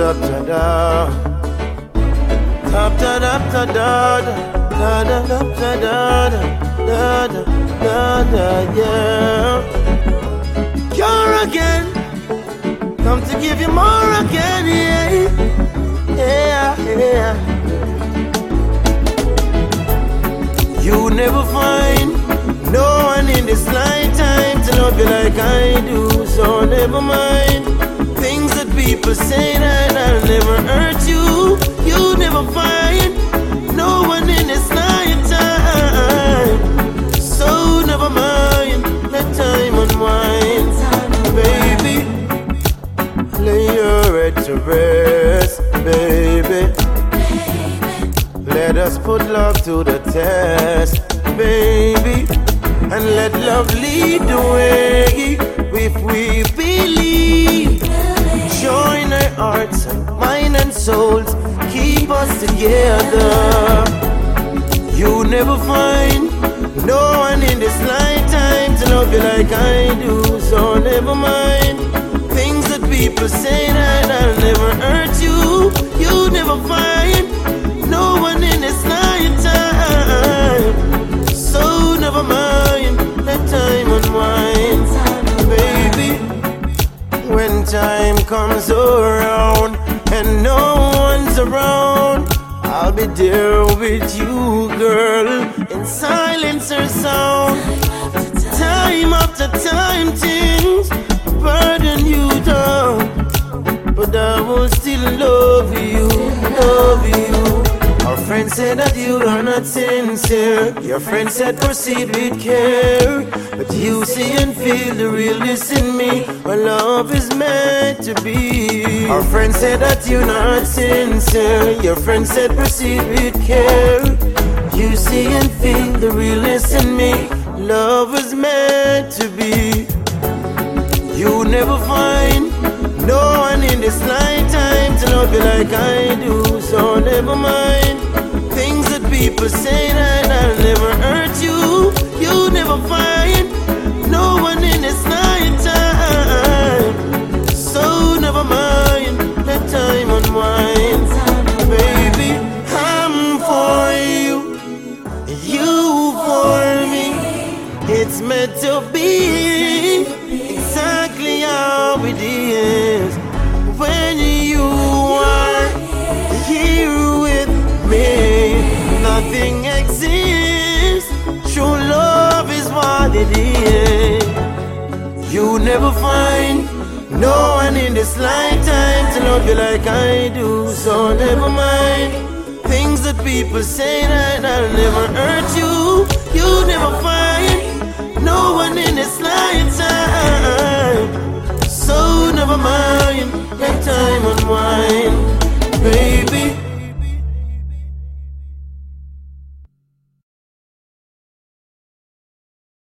top ta da. Top ta da ta da da da da da da da da da da yeah. You're again, come to give you more again, yeah, yeah, yeah. You never find no one in this lifetime to love you like I do, so never mind people say that I'll never hurt you. You never find no one in this lifetime, so never mind. Let time unwind, baby. Lay your head to rest, baby. Let us put love to the test, baby. And let love lead the way if we believe. Join our hearts, mind, and souls, keep us together. You never find no one in this lifetime to love you like I do, so never mind things that people say time comes around and no one's around, I'll be there with you, girl, in silence or sound. Time after time, things said that you are not sincere. Your friend said proceed with care. But you see and feel the realness in me. Our love is meant to be. Our friend said that you're not sincere. Your friend said proceed with care. You see and feel the realness in me. Love is meant to be. You never find no one in this lifetime to love you like I do. So never mind people say that I'll never hurt you. You never find no one in this night time. So never mind, let time unwind, baby. I'm for you, you for me. It's meant to be exactly how it is is. You never find no one in this lifetime to love you like I do. So never mind things that people say that I'll never hurt. You